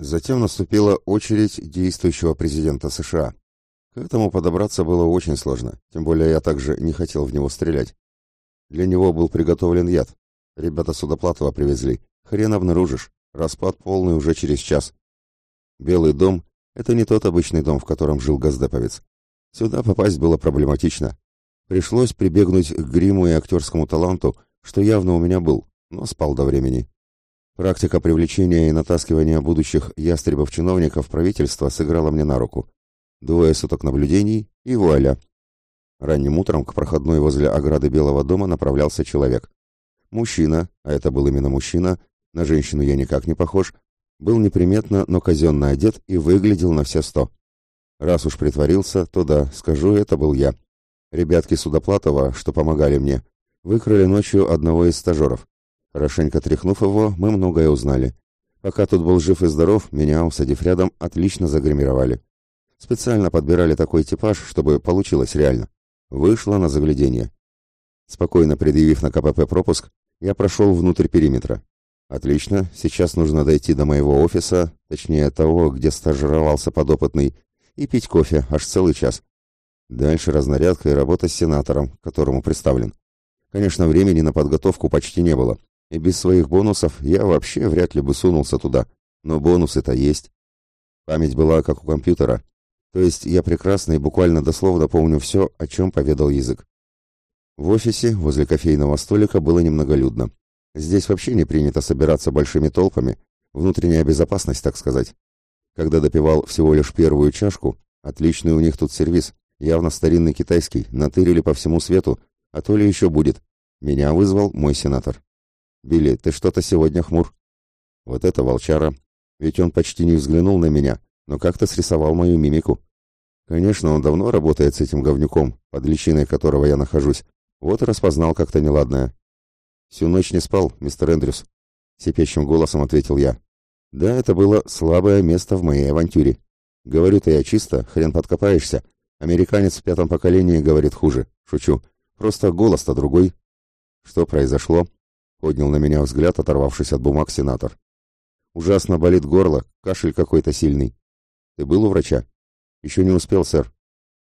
Затем наступила очередь действующего президента США. К этому подобраться было очень сложно, тем более я также не хотел в него стрелять. Для него был приготовлен яд. Ребята Судоплатова привезли. Хрен обнаружишь. Распад полный уже через час. Белый дом — это не тот обычный дом, в котором жил газдеповец. Сюда попасть было проблематично. Пришлось прибегнуть к гриму и актерскому таланту, что явно у меня был, но спал до времени. Практика привлечения и натаскивания будущих ястребов-чиновников правительства сыграла мне на руку. Двое суток наблюдений и вуаля. Ранним утром к проходной возле ограды Белого дома направлялся человек. Мужчина, а это был именно мужчина, на женщину я никак не похож, был неприметно, но казенно одет и выглядел на все сто. Раз уж притворился, то да, скажу, это был я. Ребятки Судоплатова, что помогали мне, выкрали ночью одного из стажеров. Хорошенько тряхнув его, мы многое узнали. Пока тут был жив и здоров, меня, усадив рядом, отлично загримировали. Специально подбирали такой типаж, чтобы получилось реально. Вышло на заглядение. Спокойно предъявив на КПП пропуск, я прошел внутрь периметра. Отлично, сейчас нужно дойти до моего офиса, точнее того, где стажировался подопытный, и пить кофе аж целый час. Дальше разнарядка и работа с сенатором, которому представлен. Конечно, времени на подготовку почти не было, и без своих бонусов я вообще вряд ли бы сунулся туда, но бонусы-то есть. Память была как у компьютера, то есть я прекрасно и буквально дословно помню все, о чем поведал язык. В офисе возле кофейного столика было немноголюдно. Здесь вообще не принято собираться большими толпами, внутренняя безопасность, так сказать. Когда допивал всего лишь первую чашку, отличный у них тут сервис, явно старинный китайский, натырили по всему свету, а то ли еще будет. Меня вызвал мой сенатор. «Билли, ты что-то сегодня хмур». Вот это волчара. Ведь он почти не взглянул на меня, но как-то срисовал мою мимику. Конечно, он давно работает с этим говнюком, под личиной которого я нахожусь. Вот и распознал как-то неладное. «Всю ночь не спал, мистер Эндрюс», — сипящим голосом ответил я. «Да, это было слабое место в моей авантюре. Говорю-то я чисто, хрен подкопаешься. Американец в пятом поколении говорит хуже. Шучу. Просто голос-то другой». «Что произошло?» — поднял на меня взгляд, оторвавшись от бумаг сенатор. «Ужасно болит горло, кашель какой-то сильный. Ты был у врача?» «Еще не успел, сэр.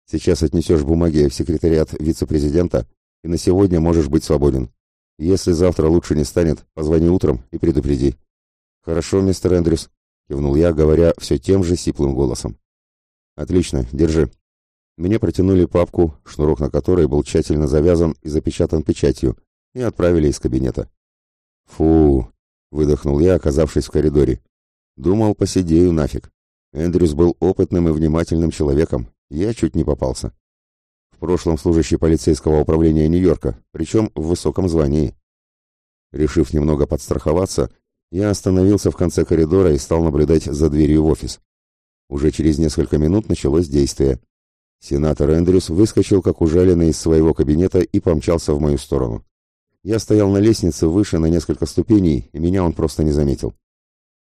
Сейчас отнесешь бумаги в секретариат вице-президента, и на сегодня можешь быть свободен. Если завтра лучше не станет, позвони утром и предупреди. Хорошо, мистер Эндрюс, кивнул я, говоря все тем же сиплым голосом. Отлично, держи. Мне протянули папку, шнурок на которой был тщательно завязан и запечатан печатью, и отправили из кабинета. Фу, выдохнул я, оказавшись в коридоре. Думал, посидею нафиг. Эндрюс был опытным и внимательным человеком. Я чуть не попался в прошлом служащий полицейского управления Нью-Йорка, причем в высоком звании. Решив немного подстраховаться, я остановился в конце коридора и стал наблюдать за дверью в офис. Уже через несколько минут началось действие. Сенатор Эндрюс выскочил как ужаленный из своего кабинета и помчался в мою сторону. Я стоял на лестнице выше на несколько ступеней, и меня он просто не заметил.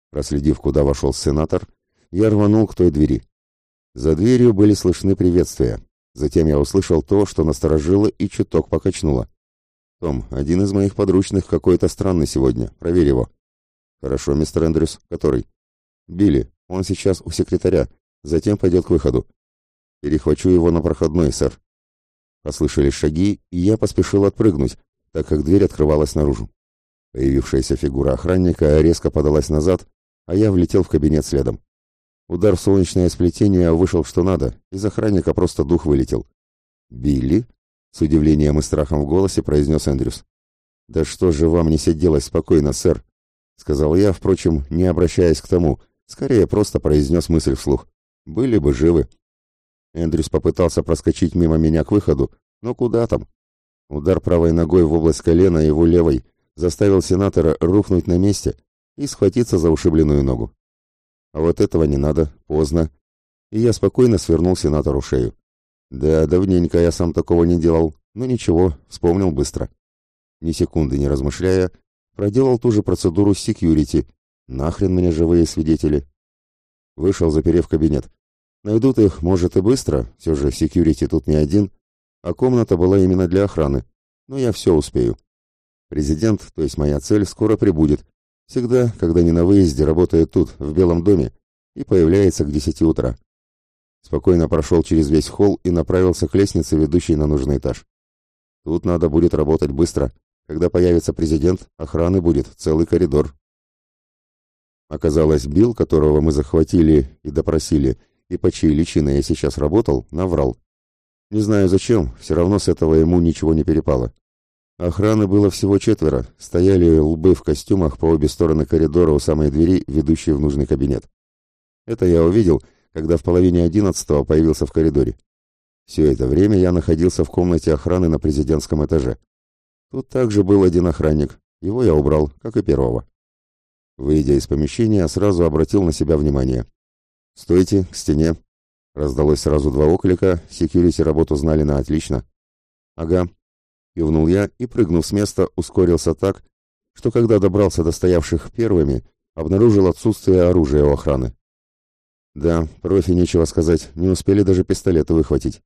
Проследив, куда вошел сенатор, я рванул к той двери. За дверью были слышны приветствия. Затем я услышал то, что насторожило и чуток покачнуло. «Том, один из моих подручных какой-то странный сегодня. Проверь его». «Хорошо, мистер Эндрюс. Который?» «Билли. Он сейчас у секретаря. Затем пойдет к выходу». «Перехвачу его на проходной, сэр». Послышались шаги, и я поспешил отпрыгнуть, так как дверь открывалась наружу. Появившаяся фигура охранника резко подалась назад, а я влетел в кабинет следом. Удар в солнечное сплетение вышел что надо, из охранника просто дух вылетел. «Билли?» — с удивлением и страхом в голосе произнес Эндрюс. «Да что же вам не сиделось спокойно, сэр?» — сказал я, впрочем, не обращаясь к тому, скорее просто произнес мысль вслух. «Были бы живы». Эндрюс попытался проскочить мимо меня к выходу, но куда там? Удар правой ногой в область колена его левой заставил сенатора рухнуть на месте и схватиться за ушибленную ногу. А вот этого не надо, поздно. И я спокойно свернул сенатору шею. Да, давненько я сам такого не делал, но ничего, вспомнил быстро. Ни секунды не размышляя, проделал ту же процедуру с секьюрити. Нахрен мне живые свидетели? Вышел, заперев кабинет. Найдут их, может, и быстро, все же секьюрити тут не один, а комната была именно для охраны. Но я все успею. Президент, то есть моя цель, скоро прибудет. Всегда, когда не на выезде, работает тут, в Белом доме, и появляется к десяти утра. Спокойно прошел через весь холл и направился к лестнице, ведущей на нужный этаж. Тут надо будет работать быстро. Когда появится президент, охраны будет целый коридор. Оказалось, Билл, которого мы захватили и допросили, и по чьей личиной я сейчас работал, наврал. Не знаю зачем, все равно с этого ему ничего не перепало. Охраны было всего четверо, стояли лбы в костюмах по обе стороны коридора у самой двери, ведущей в нужный кабинет. Это я увидел, когда в половине одиннадцатого появился в коридоре. Все это время я находился в комнате охраны на президентском этаже. Тут также был один охранник, его я убрал, как и первого. Выйдя из помещения, сразу обратил на себя внимание. «Стойте, к стене!» Раздалось сразу два оклика, секьюрити работу знали на отлично. «Ага», — кивнул я и, прыгнув с места, ускорился так, что когда добрался до стоявших первыми, обнаружил отсутствие оружия у охраны. Да, профи, нечего сказать, не успели даже пистолеты выхватить.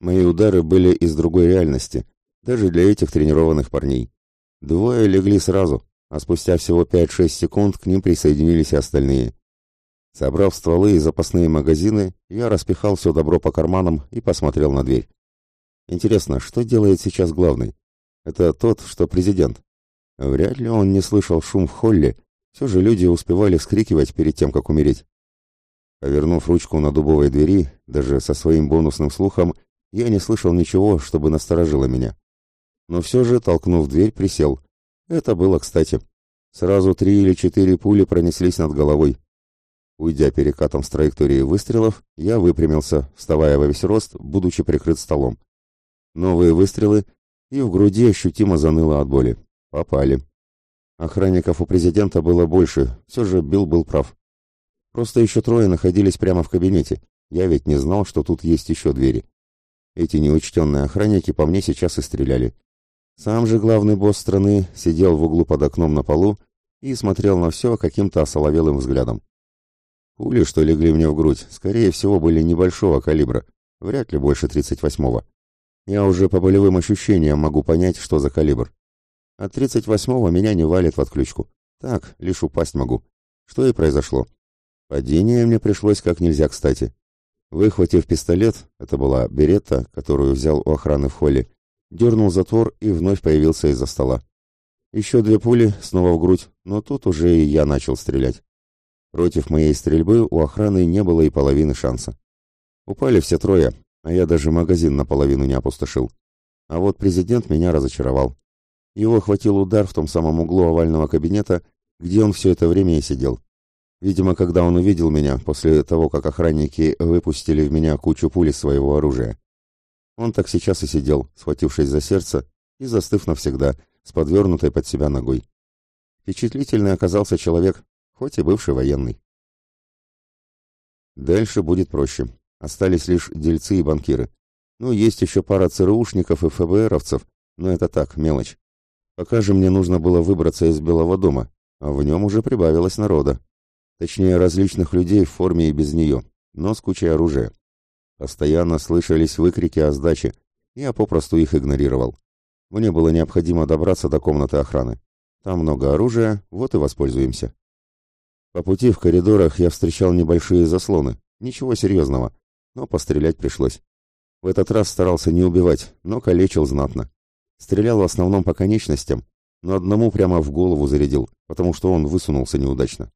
Мои удары были из другой реальности, даже для этих тренированных парней. Двое легли сразу, а спустя всего 5-6 секунд к ним присоединились и остальные. Собрав стволы и запасные магазины, я распихал все добро по карманам и посмотрел на дверь. Интересно, что делает сейчас главный? Это тот, что президент. Вряд ли он не слышал шум в холле, все же люди успевали вскрикивать перед тем, как умереть. Повернув ручку на дубовой двери, даже со своим бонусным слухом, я не слышал ничего, чтобы насторожило меня. Но все же, толкнув дверь, присел. Это было кстати. Сразу три или четыре пули пронеслись над головой. Уйдя перекатом с траектории выстрелов, я выпрямился, вставая во весь рост, будучи прикрыт столом. Новые выстрелы, и в груди ощутимо заныло от боли. Попали. Охранников у президента было больше, все же Билл был прав. Просто еще трое находились прямо в кабинете. Я ведь не знал, что тут есть еще двери. Эти неучтенные охранники по мне сейчас и стреляли. Сам же главный босс страны сидел в углу под окном на полу и смотрел на все каким-то осоловелым взглядом. Пули, что легли мне в грудь, скорее всего, были небольшого калибра, вряд ли больше 38-го. Я уже по болевым ощущениям могу понять, что за калибр. От 38-го меня не валит в отключку. Так, лишь упасть могу. Что и произошло. Падение мне пришлось как нельзя кстати. Выхватив пистолет, это была беретта, которую взял у охраны в холле, дернул затвор и вновь появился из-за стола. Еще две пули, снова в грудь, но тут уже и я начал стрелять. Против моей стрельбы у охраны не было и половины шанса. Упали все трое, а я даже магазин наполовину не опустошил. А вот президент меня разочаровал. Его хватил удар в том самом углу овального кабинета, где он все это время и сидел. Видимо, когда он увидел меня, после того, как охранники выпустили в меня кучу пуль из своего оружия. Он так сейчас и сидел, схватившись за сердце и застыв навсегда, с подвернутой под себя ногой. Впечатлительный оказался человек, хоть и бывший военный. Дальше будет проще. Остались лишь дельцы и банкиры. Ну, есть еще пара ЦРУшников и ФБРовцев, но это так, мелочь. Пока же мне нужно было выбраться из Белого дома, а в нем уже прибавилось народа. Точнее, различных людей в форме и без нее, но с кучей оружия. Постоянно слышались выкрики о сдаче, я попросту их игнорировал. Мне было необходимо добраться до комнаты охраны. Там много оружия, вот и воспользуемся. По пути в коридорах я встречал небольшие заслоны, ничего серьезного, но пострелять пришлось. В этот раз старался не убивать, но калечил знатно. Стрелял в основном по конечностям, но одному прямо в голову зарядил, потому что он высунулся неудачно.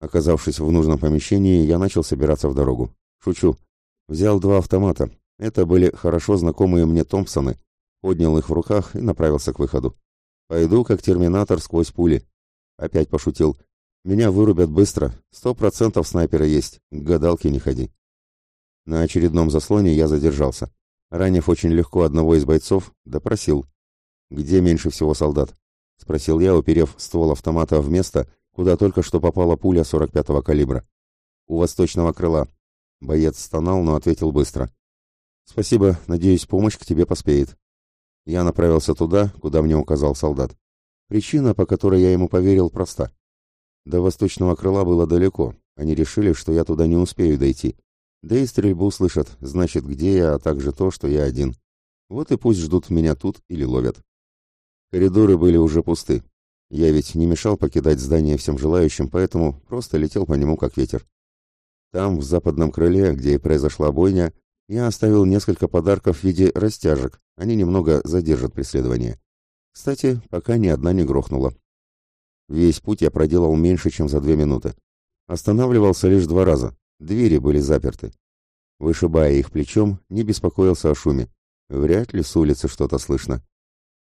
Оказавшись в нужном помещении, я начал собираться в дорогу. Шучу. Взял два автомата. Это были хорошо знакомые мне Томпсоны. Поднял их в руках и направился к выходу. Пойду как терминатор сквозь пули. Опять пошутил. Меня вырубят быстро. Сто процентов снайпера есть. К гадалке не ходи. На очередном заслоне я задержался. Ранив очень легко одного из бойцов, допросил. «Где меньше всего солдат?» — спросил я, уперев ствол автомата в место, куда только что попала пуля 45-го калибра. «У восточного крыла». Боец стонал, но ответил быстро. «Спасибо, надеюсь, помощь к тебе поспеет». Я направился туда, куда мне указал солдат. Причина, по которой я ему поверил, проста. До восточного крыла было далеко, они решили, что я туда не успею дойти. Да и стрельбу слышат, значит, где я, а также то, что я один. Вот и пусть ждут меня тут или ловят. Коридоры были уже пусты. Я ведь не мешал покидать здание всем желающим, поэтому просто летел по нему как ветер. Там, в западном крыле, где и произошла бойня, я оставил несколько подарков в виде растяжек, они немного задержат преследование. Кстати, пока ни одна не грохнула. Весь путь я проделал меньше, чем за две минуты. Останавливался лишь два раза, двери были заперты. Вышибая их плечом, не беспокоился о шуме. Вряд ли с улицы что-то слышно.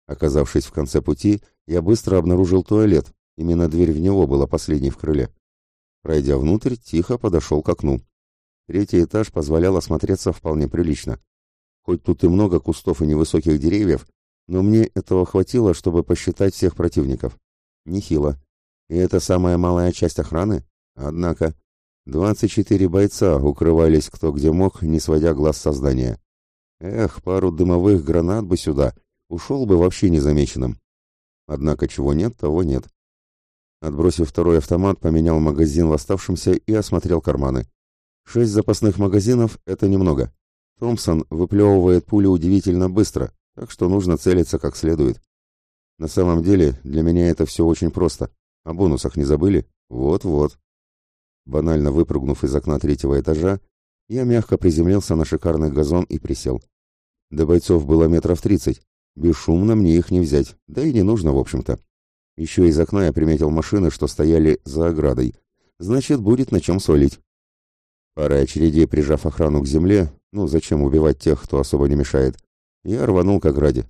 Оказавшись в конце пути, я быстро обнаружил туалет. Именно дверь в него была последней в крыле. Пройдя внутрь, тихо подошел к окну. Третий этаж позволял осмотреться вполне прилично. Хоть тут и много кустов и невысоких деревьев, но мне этого хватило, чтобы посчитать всех противников. Нехило. И это самая малая часть охраны? Однако, 24 бойца укрывались кто где мог, не сводя глаз со здания. Эх, пару дымовых гранат бы сюда, ушел бы вообще незамеченным. Однако чего нет, того нет. Отбросив второй автомат, поменял магазин в оставшемся и осмотрел карманы. Шесть запасных магазинов — это немного. Томпсон выплевывает пули удивительно быстро, так что нужно целиться как следует. На самом деле, для меня это все очень просто. О бонусах не забыли? Вот-вот. Банально выпрыгнув из окна третьего этажа, я мягко приземлился на шикарный газон и присел. До бойцов было метров тридцать. Бесшумно мне их не взять, да и не нужно, в общем-то. Еще из окна я приметил машины, что стояли за оградой. Значит, будет на чем солить. Парой очередей, прижав охрану к земле, ну зачем убивать тех, кто особо не мешает, я рванул к ограде.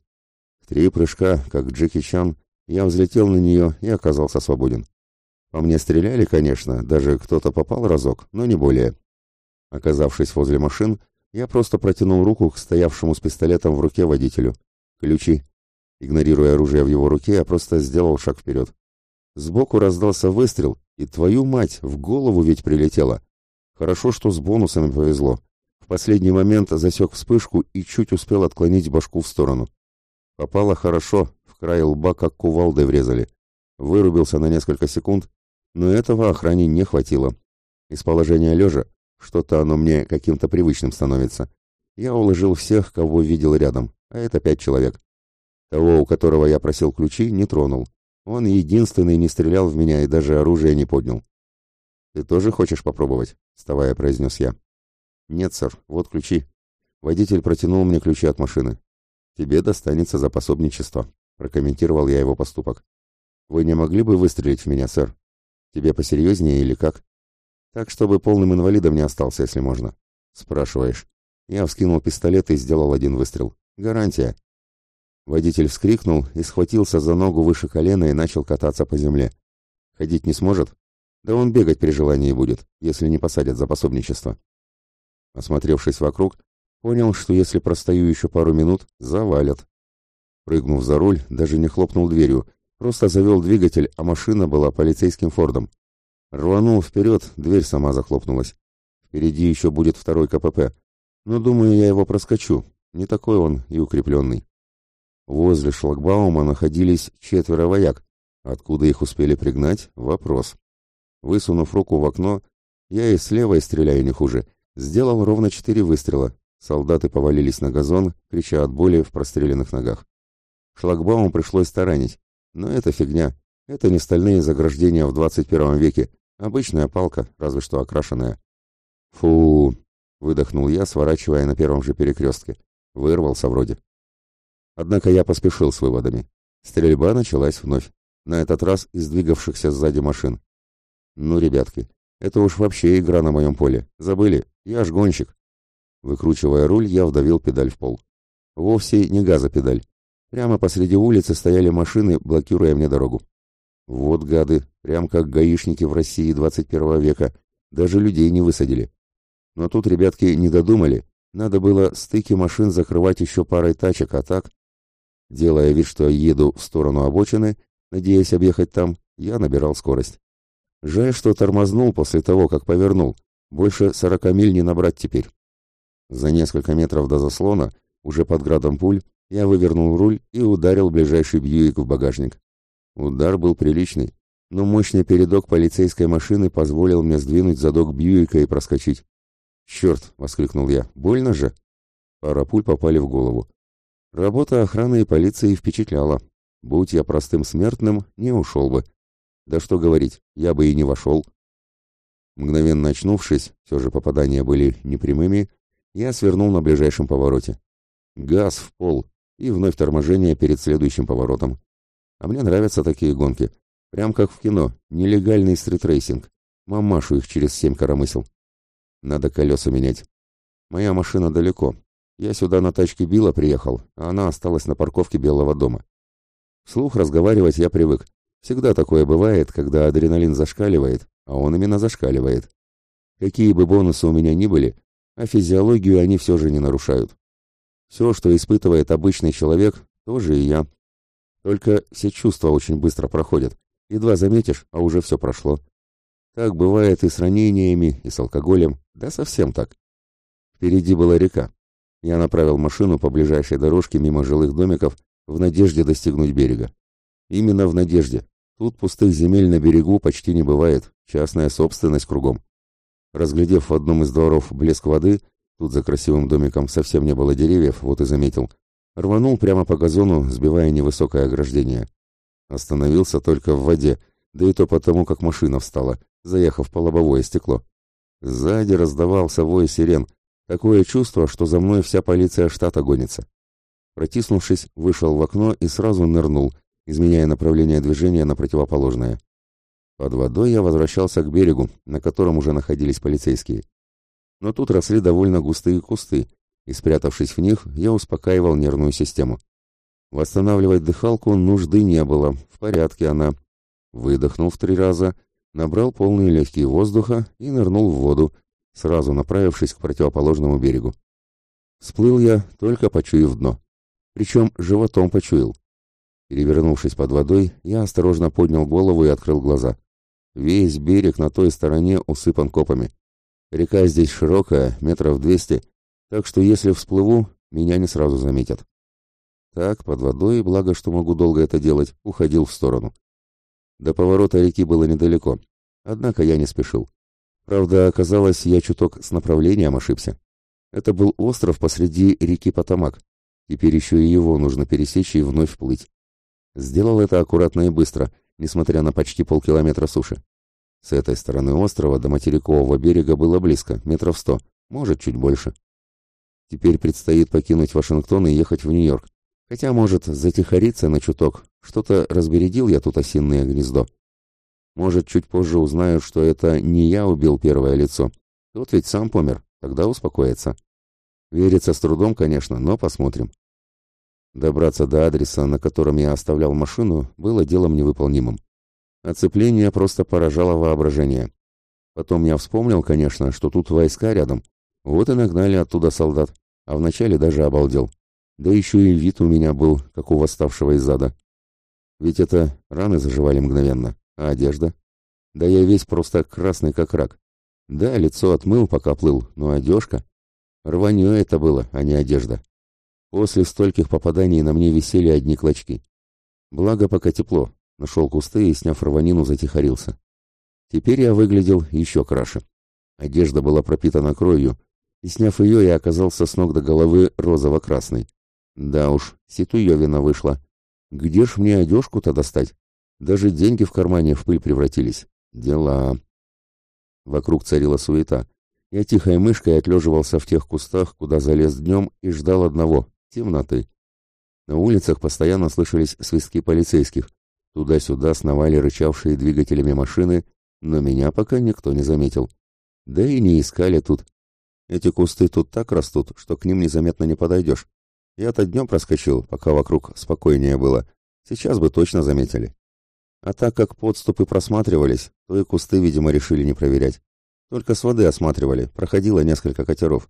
Три прыжка, как Джеки Чан, я взлетел на нее и оказался свободен. По мне стреляли, конечно, даже кто-то попал разок, но не более. Оказавшись возле машин, я просто протянул руку к стоявшему с пистолетом в руке водителю. Ключи. Игнорируя оружие в его руке, я просто сделал шаг вперед. Сбоку раздался выстрел, и твою мать, в голову ведь прилетело. Хорошо, что с бонусами повезло. В последний момент засек вспышку и чуть успел отклонить башку в сторону. Попало хорошо, в край лба как кувалдой врезали. Вырубился на несколько секунд, но этого охране не хватило. Из положения лежа что-то оно мне каким-то привычным становится. Я уложил всех, кого видел рядом, а это пять человек. Того, у которого я просил ключи, не тронул. Он единственный не стрелял в меня и даже оружие не поднял. «Ты тоже хочешь попробовать?» — вставая, произнес я. «Нет, сэр, вот ключи». Водитель протянул мне ключи от машины. «Тебе достанется за пособничество», — прокомментировал я его поступок. «Вы не могли бы выстрелить в меня, сэр? Тебе посерьезнее или как?» Так, чтобы полным инвалидом не остался, если можно. Спрашиваешь. Я вскинул пистолет и сделал один выстрел. Гарантия. Водитель вскрикнул и схватился за ногу выше колена и начал кататься по земле. Ходить не сможет? Да он бегать при желании будет, если не посадят за пособничество. Осмотревшись вокруг, понял, что если простою еще пару минут, завалят. Прыгнув за руль, даже не хлопнул дверью, просто завел двигатель, а машина была полицейским фордом. Рванул вперед, дверь сама захлопнулась. Впереди еще будет второй КПП. Но, думаю, я его проскочу. Не такой он и укрепленный. Возле шлагбаума находились четверо вояк. Откуда их успели пригнать — вопрос. Высунув руку в окно, я и слева и стреляю не хуже. Сделал ровно четыре выстрела. Солдаты повалились на газон, крича от боли в простреленных ногах. Шлагбаум пришлось таранить. Но это фигня. Это не стальные заграждения в 21 веке, Обычная палка, разве что окрашенная. Фу, выдохнул я, сворачивая на первом же перекрестке. Вырвался вроде. Однако я поспешил с выводами. Стрельба началась вновь. На этот раз из двигавшихся сзади машин. Ну, ребятки, это уж вообще игра на моем поле. Забыли? Я ж гонщик. Выкручивая руль, я вдавил педаль в пол. Вовсе не газопедаль. Прямо посреди улицы стояли машины, блокируя мне дорогу. Вот гады, прям как гаишники в России 21 века, даже людей не высадили. Но тут ребятки не додумали, надо было стыки машин закрывать еще парой тачек, а так... Делая вид, что еду в сторону обочины, надеясь объехать там, я набирал скорость. Жаль, что тормознул после того, как повернул. Больше сорока миль не набрать теперь. За несколько метров до заслона, уже под градом пуль, я вывернул руль и ударил ближайший Бьюик в багажник. Удар был приличный, но мощный передок полицейской машины позволил мне сдвинуть задок Бьюика и проскочить. «Черт!» — воскликнул я. «Больно же?» Пара пуль попали в голову. Работа охраны и полиции впечатляла. Будь я простым смертным, не ушел бы. Да что говорить, я бы и не вошел. Мгновенно очнувшись, все же попадания были непрямыми, я свернул на ближайшем повороте. Газ в пол и вновь торможение перед следующим поворотом. А мне нравятся такие гонки. Прям как в кино, нелегальный стритрейсинг. Мамашу их через семь коромысел. Надо колеса менять. Моя машина далеко. Я сюда на тачке Билла приехал, а она осталась на парковке Белого дома. Вслух разговаривать я привык. Всегда такое бывает, когда адреналин зашкаливает, а он именно зашкаливает. Какие бы бонусы у меня ни были, а физиологию они все же не нарушают. Все, что испытывает обычный человек, тоже и я. Только все чувства очень быстро проходят. Едва заметишь, а уже все прошло. Так бывает и с ранениями, и с алкоголем, да совсем так. Впереди была река. Я направил машину по ближайшей дорожке мимо жилых домиков в надежде достигнуть берега. Именно в надежде. Тут пустых земель на берегу почти не бывает, частная собственность кругом. Разглядев в одном из дворов блеск воды, тут за красивым домиком совсем не было деревьев, вот и заметил, рванул прямо по газону, сбивая невысокое ограждение. Остановился только в воде, да и то потому, как машина встала, заехав по лобовое стекло. Сзади раздавался вой сирен, такое чувство, что за мной вся полиция штата гонится. Протиснувшись, вышел в окно и сразу нырнул, изменяя направление движения на противоположное. Под водой я возвращался к берегу, на котором уже находились полицейские. Но тут росли довольно густые кусты, и, спрятавшись в них, я успокаивал нервную систему. Восстанавливать дыхалку нужды не было, в порядке она. Выдохнул в три раза, набрал полные легкие воздуха и нырнул в воду, сразу направившись к противоположному берегу. Всплыл я, только почуяв дно. Причем животом почуял. Перевернувшись под водой, я осторожно поднял голову и открыл глаза. Весь берег на той стороне усыпан копами. Река здесь широкая, метров двести, так что если всплыву, меня не сразу заметят. Так, под водой, благо, что могу долго это делать, уходил в сторону. До поворота реки было недалеко, однако я не спешил. Правда, оказалось, я чуток с направлением ошибся. Это был остров посреди реки Потамак. Теперь еще и его нужно пересечь и вновь вплыть. Сделал это аккуратно и быстро, несмотря на почти полкилометра суши. С этой стороны острова до материкового берега было близко, метров сто, может, чуть больше. Теперь предстоит покинуть Вашингтон и ехать в Нью-Йорк. Хотя, может, затихариться на чуток. Что-то разбередил я тут осинное гнездо. Может, чуть позже узнаю, что это не я убил первое лицо. Тот ведь сам помер, тогда успокоится. Верится с трудом, конечно, но посмотрим. Добраться до адреса, на котором я оставлял машину, было делом невыполнимым. Оцепление просто поражало воображение. Потом я вспомнил, конечно, что тут войска рядом. Вот и нагнали оттуда солдат. А вначале даже обалдел. Да еще и вид у меня был, как у восставшего из зада. Ведь это раны заживали мгновенно. А одежда? Да я весь просто красный, как рак. Да, лицо отмыл, пока плыл, но одежка... Рванье это было, а не одежда. После стольких попаданий на мне висели одни клочки. Благо, пока тепло. Нашел кусты и, сняв рванину, затихарился. Теперь я выглядел еще краше. Одежда была пропитана кровью, и, сняв ее, я оказался с ног до головы розово-красной. Да уж, ситуевина вышла. Где ж мне одежку-то достать? Даже деньги в кармане в пыль превратились. Дела. Вокруг царила суета. Я тихой мышкой отлеживался в тех кустах, куда залез днем, и ждал одного темноты. На улицах постоянно слышались свистки полицейских. Туда-сюда сновали рычавшие двигателями машины, но меня пока никто не заметил. Да и не искали тут. Эти кусты тут так растут, что к ним незаметно не подойдешь. Я-то днем проскочил, пока вокруг спокойнее было. Сейчас бы точно заметили. А так как подступы просматривались, то и кусты, видимо, решили не проверять. Только с воды осматривали, проходило несколько катеров.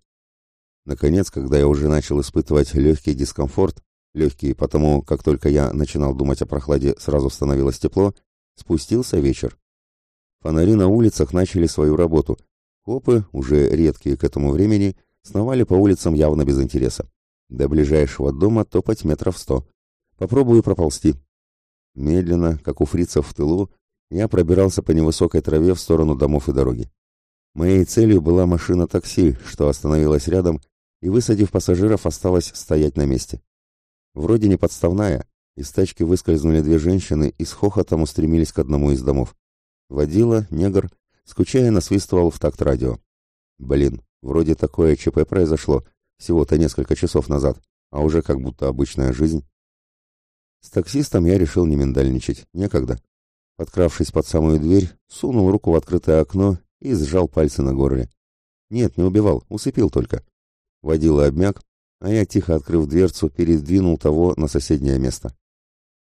Наконец, когда я уже начал испытывать легкий дискомфорт, легкий потому, как только я начинал думать о прохладе, сразу становилось тепло, спустился вечер. Фонари на улицах начали свою работу. Копы, уже редкие к этому времени, сновали по улицам явно без интереса. До ближайшего дома топать метров сто. Попробую проползти. Медленно, как у фрицев в тылу, я пробирался по невысокой траве в сторону домов и дороги. Моей целью была машина такси, что остановилась рядом и, высадив пассажиров, осталась стоять на месте. Вроде не подставная, Из тачки выскользнули две женщины и с хохотом устремились к одному из домов. Водила, негр, скучая насвистывал в такт радио. Блин, вроде такое ЧП произошло всего-то несколько часов назад, а уже как будто обычная жизнь. С таксистом я решил не миндальничать, некогда. Подкравшись под самую дверь, сунул руку в открытое окно и сжал пальцы на горле. Нет, не убивал, усыпил только. Водила обмяк, а я, тихо открыв дверцу, передвинул того на соседнее место.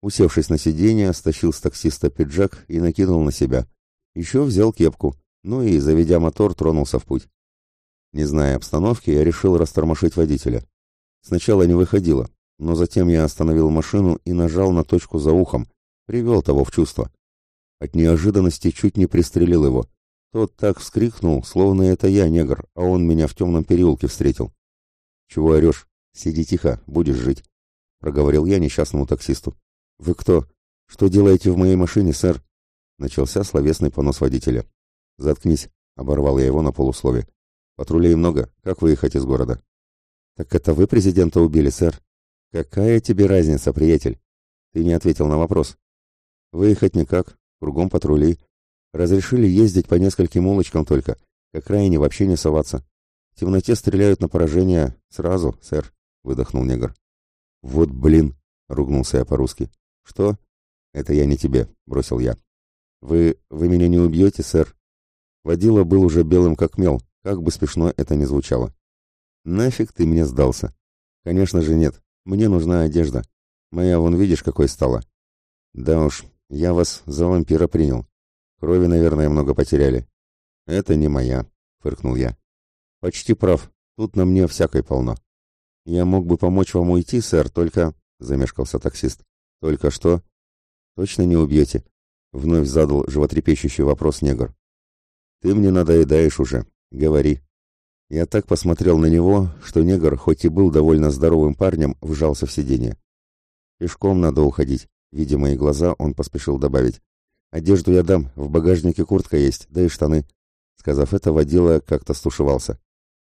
Усевшись на сиденье, стащил с таксиста пиджак и накинул на себя. Еще взял кепку, ну и, заведя мотор, тронулся в путь. Не зная обстановки, я решил растормошить водителя. Сначала не выходило, но затем я остановил машину и нажал на точку за ухом, привел того в чувство. От неожиданности чуть не пристрелил его. Тот так вскрикнул, словно это я, негр, а он меня в темном переулке встретил. «Чего орешь? Сиди тихо, будешь жить», — проговорил я несчастному таксисту. «Вы кто? Что делаете в моей машине, сэр?» Начался словесный понос водителя. «Заткнись», — оборвал я его на полуслове. «Патрулей много. Как выехать из города?» «Так это вы президента убили, сэр?» «Какая тебе разница, приятель?» «Ты не ответил на вопрос». «Выехать никак. Кругом патрули. Разрешили ездить по нескольким улочкам только. К окраине вообще не соваться. В темноте стреляют на поражение сразу, сэр, выдохнул негр. Вот блин, ругнулся я по-русски. Что? Это я не тебе, бросил я. Вы вы меня не убьете, сэр? Водила был уже белым как мел, как бы смешно это ни звучало. Нафиг ты мне сдался? Конечно же нет. Мне нужна одежда. Моя вон видишь, какой стала. Да уж, я вас за вампира принял. Крови, наверное, много потеряли. Это не моя, фыркнул я. Почти прав. Тут на мне всякой полно. Я мог бы помочь вам уйти, сэр, только... Замешкался таксист. Только что? Точно не убьете? Вновь задал животрепещущий вопрос негр. Ты мне надоедаешь уже. Говори. Я так посмотрел на него, что негр, хоть и был довольно здоровым парнем, вжался в сиденье. Пешком надо уходить. Видя мои глаза, он поспешил добавить. Одежду я дам, в багажнике куртка есть, да и штаны. Сказав это, водила как-то стушевался.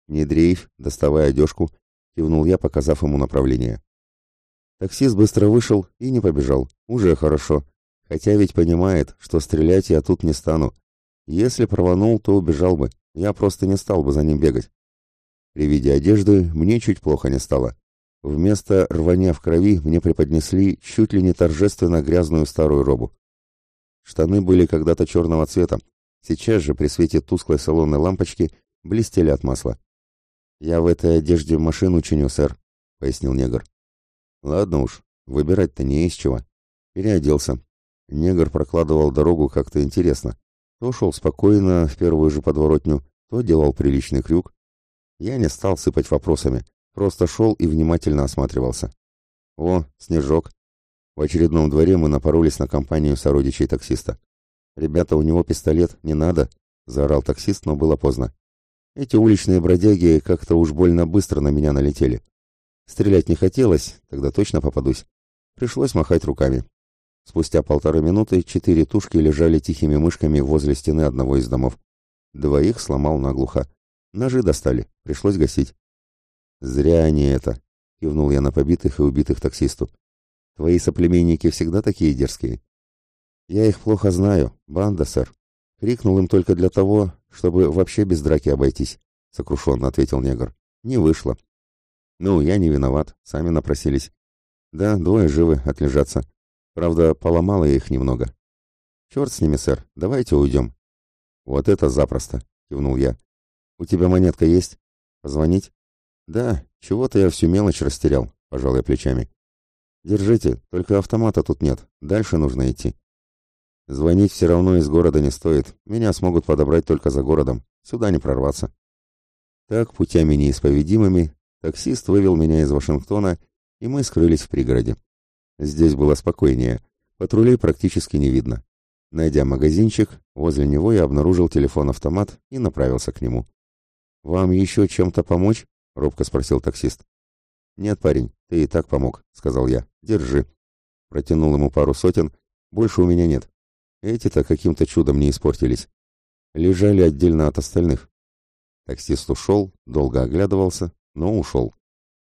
«Не дрейф, доставай одежку», — кивнул я, показав ему направление. Таксист быстро вышел и не побежал. Уже хорошо. Хотя ведь понимает, что стрелять я тут не стану. Если прованул, то убежал бы. Я просто не стал бы за ним бегать. При виде одежды мне чуть плохо не стало. Вместо рвания в крови мне преподнесли чуть ли не торжественно грязную старую робу. Штаны были когда-то черного цвета. Сейчас же при свете тусклой салонной лампочки блестели от масла. «Я в этой одежде машину чиню, сэр», — пояснил негр. «Ладно уж, выбирать-то не из чего». Переоделся. Негр прокладывал дорогу как-то интересно. То шел спокойно в первую же подворотню, то делал приличный крюк. Я не стал сыпать вопросами, просто шел и внимательно осматривался. «О, снежок!» В очередном дворе мы напоролись на компанию сородичей таксиста. «Ребята, у него пистолет, не надо!» — заорал таксист, но было поздно. Эти уличные бродяги как-то уж больно быстро на меня налетели. Стрелять не хотелось, тогда точно попадусь. Пришлось махать руками. Спустя полторы минуты четыре тушки лежали тихими мышками возле стены одного из домов. Двоих сломал наглухо. Ножи достали, пришлось гасить. «Зря они это», — кивнул я на побитых и убитых таксисту. «Твои соплеменники всегда такие дерзкие?» «Я их плохо знаю. Банда, сэр. Крикнул им только для того, чтобы вообще без драки обойтись, — сокрушенно ответил негр. Не вышло. Ну, я не виноват, сами напросились. Да, двое живы, отлежатся. Правда, поломало я их немного. Черт с ними, сэр, давайте уйдем. Вот это запросто, кивнул я. У тебя монетка есть? Позвонить? Да, чего-то я всю мелочь растерял, пожал я плечами. Держите, только автомата тут нет, дальше нужно идти. Звонить все равно из города не стоит. Меня смогут подобрать только за городом. Сюда не прорваться. Так, путями неисповедимыми, таксист вывел меня из Вашингтона, и мы скрылись в пригороде. Здесь было спокойнее. Патрулей практически не видно. Найдя магазинчик, возле него я обнаружил телефон-автомат и направился к нему. «Вам еще чем-то помочь?» — робко спросил таксист. «Нет, парень, ты и так помог», — сказал я. «Держи». Протянул ему пару сотен. «Больше у меня нет. Эти-то каким-то чудом не испортились. Лежали отдельно от остальных. Таксист ушел, долго оглядывался, но ушел.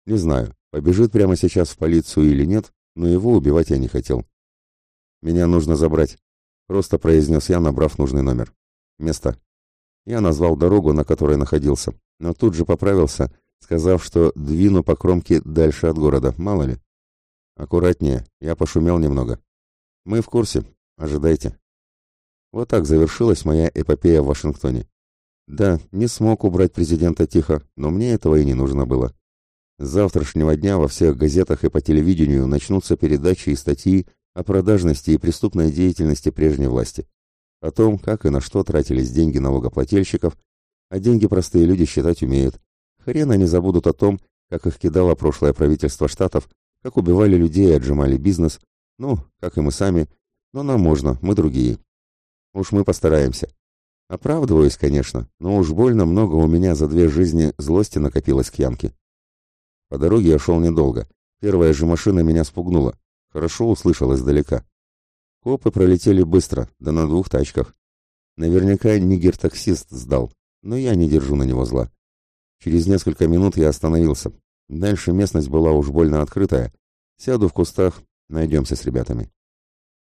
Не знаю, побежит прямо сейчас в полицию или нет, но его убивать я не хотел. «Меня нужно забрать», — просто произнес я, набрав нужный номер. «Место». Я назвал дорогу, на которой находился, но тут же поправился, сказав, что двину по кромке дальше от города, мало ли. «Аккуратнее, я пошумел немного». «Мы в курсе. Ожидайте». Вот так завершилась моя эпопея в Вашингтоне. Да, не смог убрать президента тихо, но мне этого и не нужно было. С завтрашнего дня во всех газетах и по телевидению начнутся передачи и статьи о продажности и преступной деятельности прежней власти. О том, как и на что тратились деньги налогоплательщиков, а деньги простые люди считать умеют. Хрен они забудут о том, как их кидало прошлое правительство штатов, как убивали людей и отжимали бизнес. Ну, как и мы сами. Но нам можно, мы другие. Уж мы постараемся. Оправдываюсь, конечно, но уж больно много у меня за две жизни злости накопилось к Янке. По дороге я шел недолго. Первая же машина меня спугнула. Хорошо услышал издалека. Копы пролетели быстро, да на двух тачках. Наверняка нигер-таксист сдал, но я не держу на него зла. Через несколько минут я остановился. Дальше местность была уж больно открытая. Сяду в кустах, найдемся с ребятами.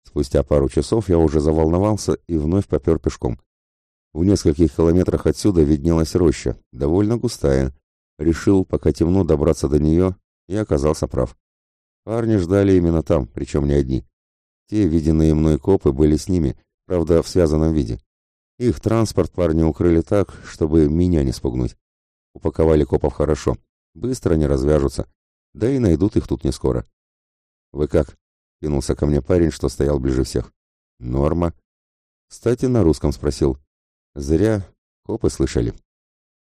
Спустя пару часов я уже заволновался и вновь попер пешком. В нескольких километрах отсюда виднелась роща, довольно густая. Решил, пока темно, добраться до нее, и оказался прав. Парни ждали именно там, причем не одни. Те, виденные мной копы, были с ними, правда, в связанном виде. Их транспорт парни укрыли так, чтобы меня не спугнуть. Упаковали копов хорошо, быстро не развяжутся, да и найдут их тут не скоро. «Вы как?» — кинулся ко мне парень, что стоял ближе всех. «Норма». Кстати, на русском спросил. Зря. Копы слышали.